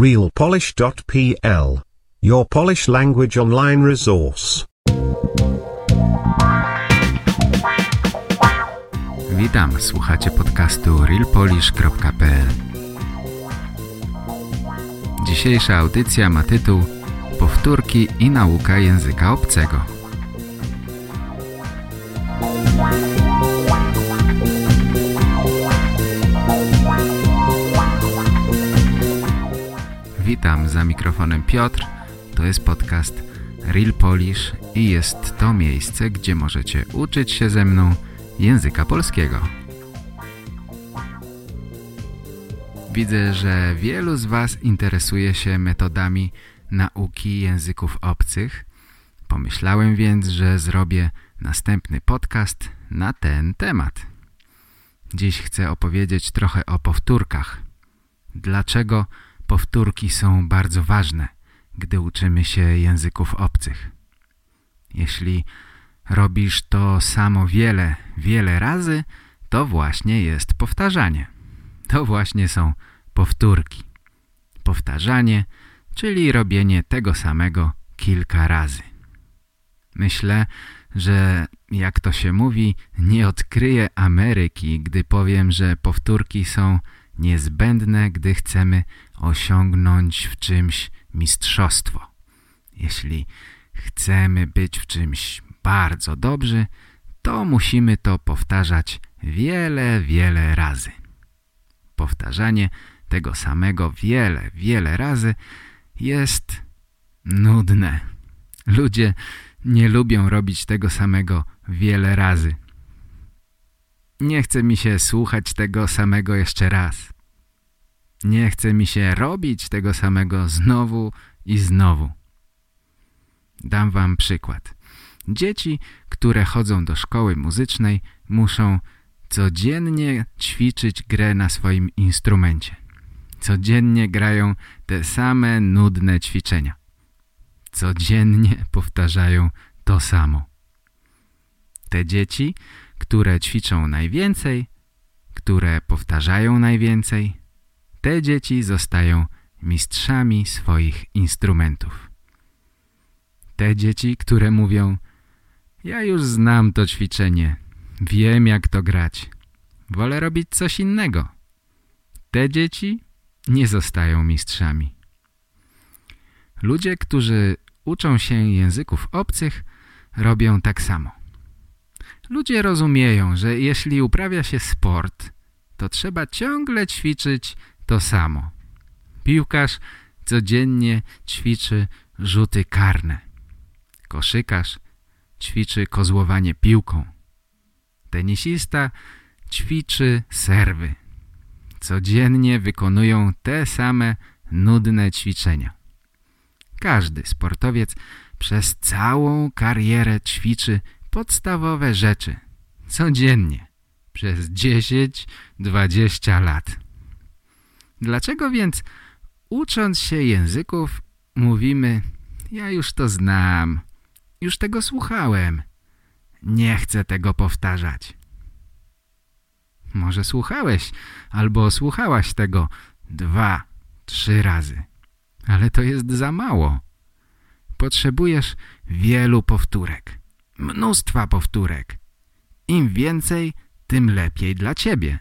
realpolish.pl. Your Polish language online resource. Witam, słuchacie podcastu realpolish.pl Dzisiejsza audycja ma tytuł Powtórki i nauka języka obcego. Witam, za mikrofonem Piotr. To jest podcast Real Polish i jest to miejsce, gdzie możecie uczyć się ze mną języka polskiego. Widzę, że wielu z Was interesuje się metodami nauki języków obcych. Pomyślałem więc, że zrobię następny podcast na ten temat. Dziś chcę opowiedzieć trochę o powtórkach. Dlaczego powtórki są bardzo ważne, gdy uczymy się języków obcych. Jeśli robisz to samo wiele, wiele razy, to właśnie jest powtarzanie. To właśnie są powtórki. Powtarzanie, czyli robienie tego samego kilka razy. Myślę, że jak to się mówi, nie odkryję Ameryki, gdy powiem, że powtórki są niezbędne, gdy chcemy osiągnąć w czymś mistrzostwo. Jeśli chcemy być w czymś bardzo dobrzy, to musimy to powtarzać wiele, wiele razy. Powtarzanie tego samego wiele, wiele razy jest nudne. Ludzie nie lubią robić tego samego wiele razy. Nie chce mi się słuchać tego samego jeszcze raz. Nie chce mi się robić tego samego znowu i znowu. Dam wam przykład. Dzieci, które chodzą do szkoły muzycznej, muszą codziennie ćwiczyć grę na swoim instrumencie. Codziennie grają te same nudne ćwiczenia. Codziennie powtarzają to samo. Te dzieci, które ćwiczą najwięcej, które powtarzają najwięcej, te dzieci zostają mistrzami swoich instrumentów. Te dzieci, które mówią ja już znam to ćwiczenie, wiem jak to grać, wolę robić coś innego. Te dzieci nie zostają mistrzami. Ludzie, którzy uczą się języków obcych, robią tak samo. Ludzie rozumieją, że jeśli uprawia się sport, to trzeba ciągle ćwiczyć to samo. Piłkarz codziennie ćwiczy rzuty karne. Koszykarz ćwiczy kozłowanie piłką. Tenisista ćwiczy serwy. Codziennie wykonują te same nudne ćwiczenia. Każdy sportowiec przez całą karierę ćwiczy podstawowe rzeczy. Codziennie. Przez 10-20 lat. Dlaczego więc ucząc się języków mówimy ja już to znam, już tego słuchałem, nie chcę tego powtarzać. Może słuchałeś albo słuchałaś tego dwa, trzy razy, ale to jest za mało. Potrzebujesz wielu powtórek, mnóstwa powtórek. Im więcej, tym lepiej dla ciebie.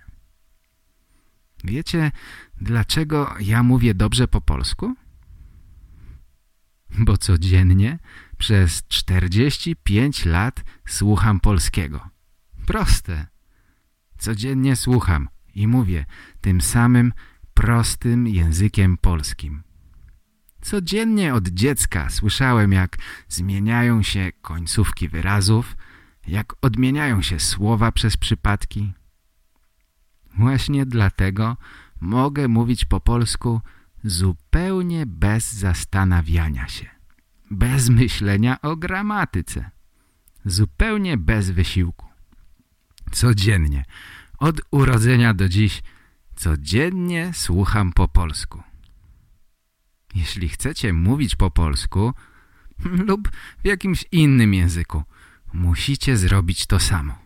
Wiecie, dlaczego ja mówię dobrze po polsku? Bo codziennie przez 45 lat słucham polskiego. Proste. Codziennie słucham i mówię tym samym prostym językiem polskim. Codziennie od dziecka słyszałem, jak zmieniają się końcówki wyrazów, jak odmieniają się słowa przez przypadki. Właśnie dlatego mogę mówić po polsku zupełnie bez zastanawiania się, bez myślenia o gramatyce, zupełnie bez wysiłku. Codziennie, od urodzenia do dziś, codziennie słucham po polsku. Jeśli chcecie mówić po polsku lub w jakimś innym języku, musicie zrobić to samo.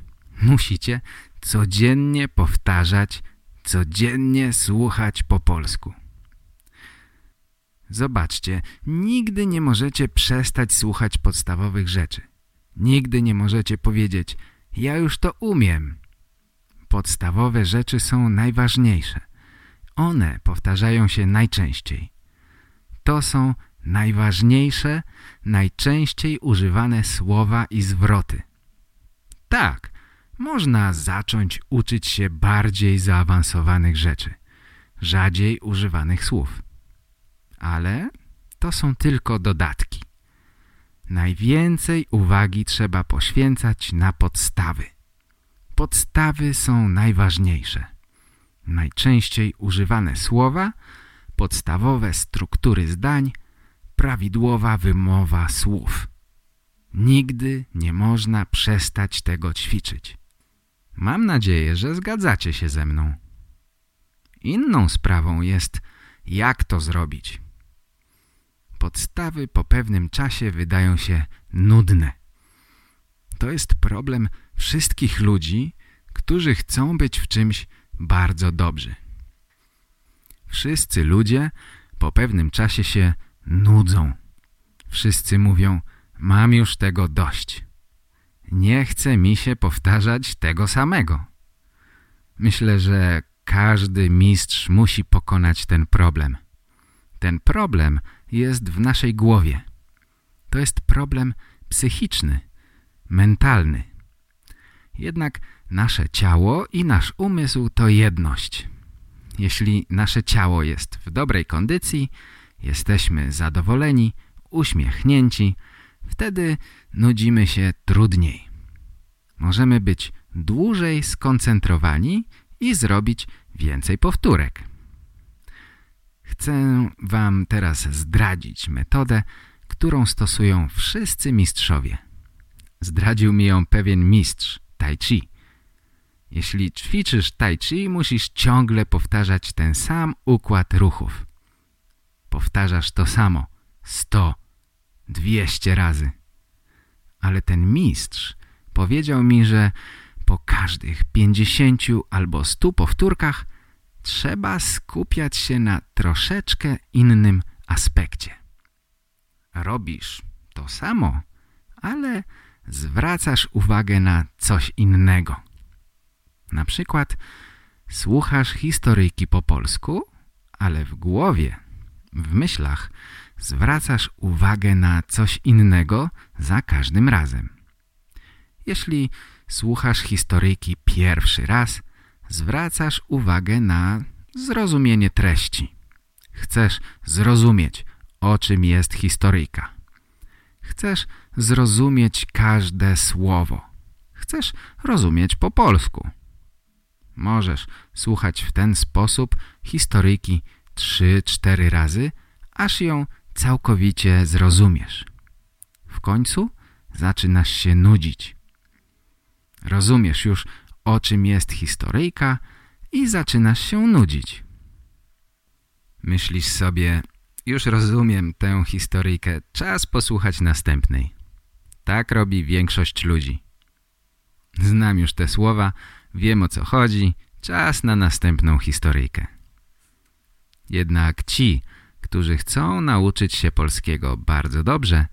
Musicie codziennie powtarzać, codziennie słuchać po polsku. Zobaczcie, nigdy nie możecie przestać słuchać podstawowych rzeczy. Nigdy nie możecie powiedzieć, ja już to umiem. Podstawowe rzeczy są najważniejsze. One powtarzają się najczęściej. To są najważniejsze, najczęściej używane słowa i zwroty. Tak, można zacząć uczyć się bardziej zaawansowanych rzeczy, rzadziej używanych słów. Ale to są tylko dodatki. Najwięcej uwagi trzeba poświęcać na podstawy. Podstawy są najważniejsze. Najczęściej używane słowa, podstawowe struktury zdań, prawidłowa wymowa słów. Nigdy nie można przestać tego ćwiczyć. Mam nadzieję, że zgadzacie się ze mną. Inną sprawą jest, jak to zrobić. Podstawy po pewnym czasie wydają się nudne. To jest problem wszystkich ludzi, którzy chcą być w czymś bardzo dobrzy. Wszyscy ludzie po pewnym czasie się nudzą. Wszyscy mówią, mam już tego dość. Nie chce mi się powtarzać tego samego. Myślę, że każdy mistrz musi pokonać ten problem. Ten problem jest w naszej głowie. To jest problem psychiczny, mentalny. Jednak nasze ciało i nasz umysł to jedność. Jeśli nasze ciało jest w dobrej kondycji, jesteśmy zadowoleni, uśmiechnięci, wtedy nudzimy się trudniej. Możemy być dłużej skoncentrowani i zrobić więcej powtórek. Chcę Wam teraz zdradzić metodę, którą stosują wszyscy mistrzowie. Zdradził mi ją pewien mistrz tai chi. Jeśli ćwiczysz tai chi, musisz ciągle powtarzać ten sam układ ruchów. Powtarzasz to samo 100, 200 razy. Ale ten mistrz powiedział mi, że po każdych 50 albo 100 powtórkach trzeba skupiać się na troszeczkę innym aspekcie. Robisz to samo, ale zwracasz uwagę na coś innego. Na przykład słuchasz historyjki po polsku, ale w głowie, w myślach zwracasz uwagę na coś innego za każdym razem. Jeśli słuchasz historyjki pierwszy raz, zwracasz uwagę na zrozumienie treści. Chcesz zrozumieć, o czym jest historyjka. Chcesz zrozumieć każde słowo. Chcesz rozumieć po polsku. Możesz słuchać w ten sposób historyjki trzy, cztery razy, aż ją całkowicie zrozumiesz. W końcu zaczynasz się nudzić. Rozumiesz już, o czym jest historyjka i zaczynasz się nudzić. Myślisz sobie, już rozumiem tę historyjkę, czas posłuchać następnej. Tak robi większość ludzi. Znam już te słowa, wiem o co chodzi, czas na następną historyjkę. Jednak ci, którzy chcą nauczyć się polskiego bardzo dobrze,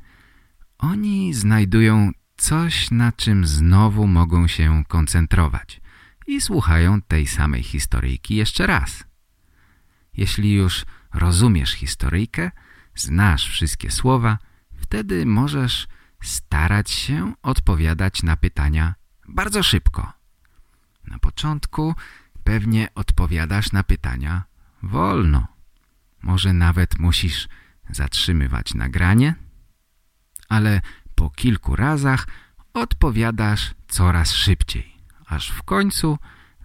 oni znajdują coś, na czym znowu mogą się koncentrować i słuchają tej samej historyjki jeszcze raz. Jeśli już rozumiesz historyjkę, znasz wszystkie słowa, wtedy możesz starać się odpowiadać na pytania bardzo szybko. Na początku pewnie odpowiadasz na pytania wolno. Może nawet musisz zatrzymywać nagranie, ale po kilku razach odpowiadasz coraz szybciej, aż w końcu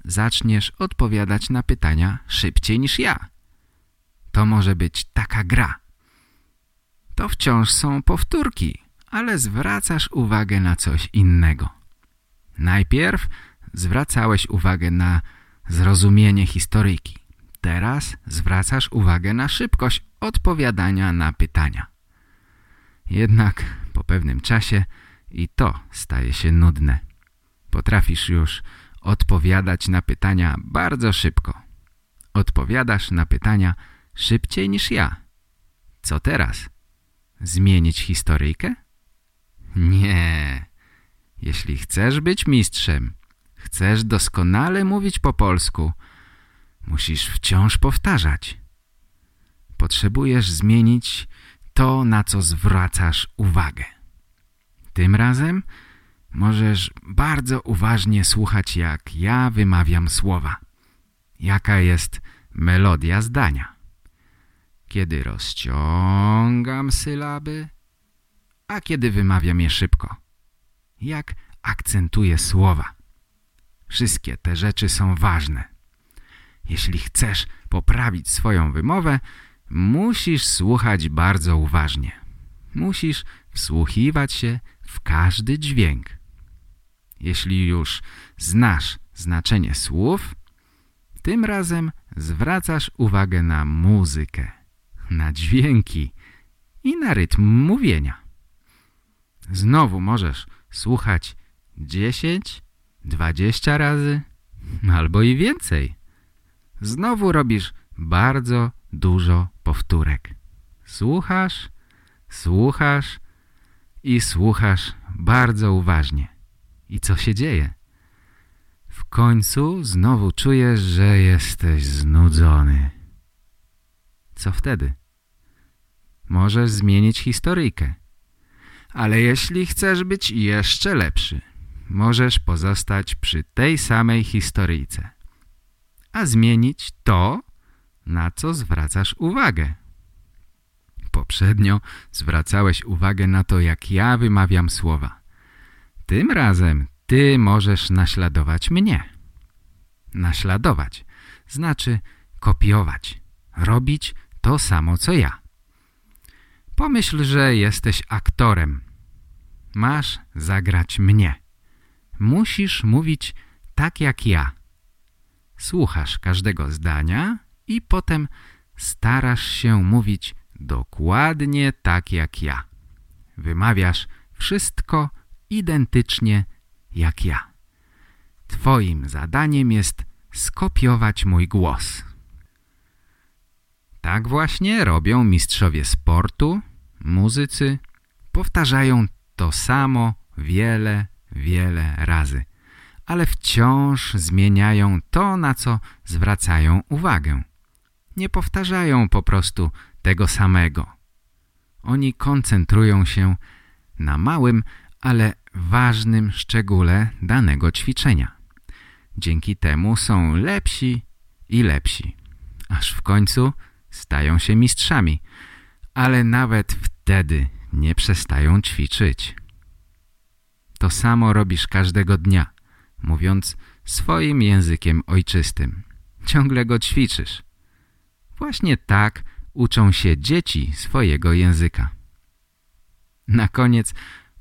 zaczniesz odpowiadać na pytania szybciej niż ja. To może być taka gra. To wciąż są powtórki, ale zwracasz uwagę na coś innego. Najpierw zwracałeś uwagę na zrozumienie historyjki. Teraz zwracasz uwagę na szybkość odpowiadania na pytania. Jednak po pewnym czasie i to staje się nudne. Potrafisz już odpowiadać na pytania bardzo szybko. Odpowiadasz na pytania szybciej niż ja. Co teraz? Zmienić historyjkę? Nie. Jeśli chcesz być mistrzem, chcesz doskonale mówić po polsku, musisz wciąż powtarzać. Potrzebujesz zmienić to, na co zwracasz uwagę. Tym razem możesz bardzo uważnie słuchać, jak ja wymawiam słowa. Jaka jest melodia zdania. Kiedy rozciągam sylaby, a kiedy wymawiam je szybko. Jak akcentuję słowa. Wszystkie te rzeczy są ważne. Jeśli chcesz poprawić swoją wymowę, musisz słuchać bardzo uważnie. Musisz wsłuchiwać się w każdy dźwięk. Jeśli już znasz znaczenie słów, tym razem zwracasz uwagę na muzykę, na dźwięki i na rytm mówienia. Znowu możesz słuchać 10, 20 razy albo i więcej. Znowu robisz bardzo dużo powtórek. Słuchasz, słuchasz i słuchasz bardzo uważnie. I co się dzieje? W końcu znowu czujesz, że jesteś znudzony. Co wtedy? Możesz zmienić historyjkę. Ale jeśli chcesz być jeszcze lepszy, możesz pozostać przy tej samej historyjce, a zmienić to, na co zwracasz uwagę. Poprzednio zwracałeś uwagę na to, jak ja wymawiam słowa. Tym razem ty możesz naśladować mnie. Naśladować znaczy kopiować, robić to samo co ja. Pomyśl, że jesteś aktorem. Masz zagrać mnie. Musisz mówić tak jak ja. Słuchasz każdego zdania i potem starasz się mówić dokładnie tak jak ja. Wymawiasz wszystko identycznie jak ja. Twoim zadaniem jest skopiować mój głos. Tak właśnie robią mistrzowie sportu, muzycy. Powtarzają to samo wiele, wiele razy, ale wciąż zmieniają to, na co zwracają uwagę. Nie powtarzają po prostu tego samego. Oni koncentrują się na małym, ale ważnym szczególe danego ćwiczenia. Dzięki temu są lepsi i lepsi, aż w końcu stają się mistrzami, ale nawet wtedy nie przestają ćwiczyć. To samo robisz każdego dnia, mówiąc swoim językiem ojczystym. Ciągle go ćwiczysz. Właśnie tak uczą się dzieci swojego języka. Na koniec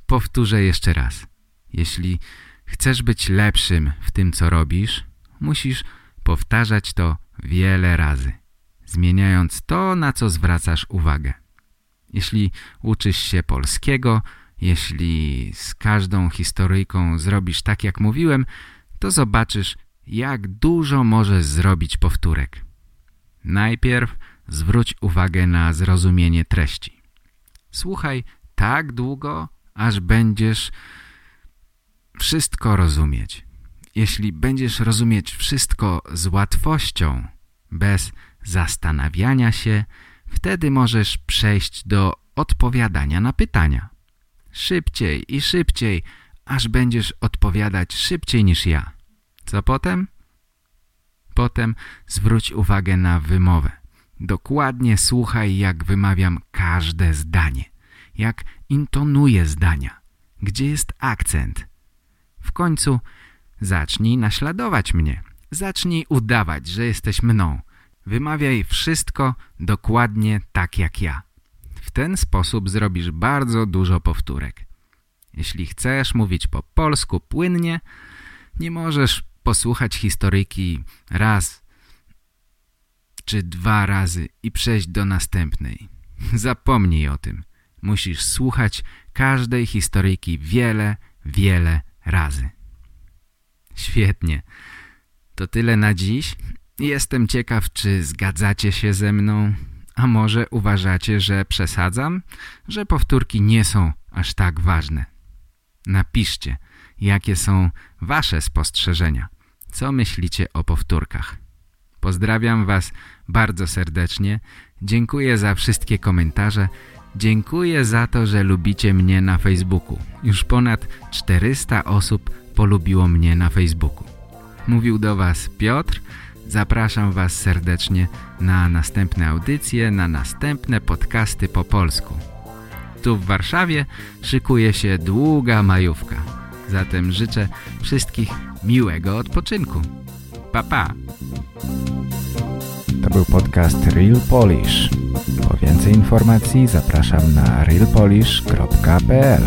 powtórzę jeszcze raz. Jeśli chcesz być lepszym w tym, co robisz, musisz powtarzać to wiele razy zmieniając to, na co zwracasz uwagę. Jeśli uczysz się polskiego, jeśli z każdą historyjką zrobisz tak, jak mówiłem, to zobaczysz, jak dużo możesz zrobić powtórek. Najpierw zwróć uwagę na zrozumienie treści. Słuchaj tak długo, aż będziesz wszystko rozumieć. Jeśli będziesz rozumieć wszystko z łatwością, bez zastanawiania się, wtedy możesz przejść do odpowiadania na pytania. Szybciej i szybciej, aż będziesz odpowiadać szybciej niż ja. Co potem? Potem zwróć uwagę na wymowę. Dokładnie słuchaj, jak wymawiam każde zdanie. Jak intonuję zdania. Gdzie jest akcent. W końcu zacznij naśladować mnie. Zacznij udawać, że jesteś mną. Wymawiaj wszystko dokładnie tak jak ja. Ten sposób zrobisz bardzo dużo powtórek. Jeśli chcesz mówić po polsku płynnie, nie możesz posłuchać historyjki raz czy dwa razy i przejść do następnej. Zapomnij o tym. Musisz słuchać każdej historyjki wiele, wiele razy. Świetnie. To tyle na dziś. Jestem ciekaw, czy zgadzacie się ze mną, A może uważacie, że przesadzam? Że powtórki nie są aż tak ważne? Napiszcie, jakie są wasze spostrzeżenia. Co myślicie o powtórkach? Pozdrawiam was bardzo serdecznie. Dziękuję za wszystkie komentarze. Dziękuję za to, że lubicie mnie na Facebooku. Już ponad 400 osób polubiło mnie na Facebooku. Mówił do was Piotr. Zapraszam was serdecznie na następne audycje, na następne podcasty po polsku. Tu w Warszawie szykuje się długa majówka. Zatem życzę wszystkich miłego odpoczynku. Pa, pa. To był podcast Real Polish. Po więcej informacji zapraszam na realpolish.pl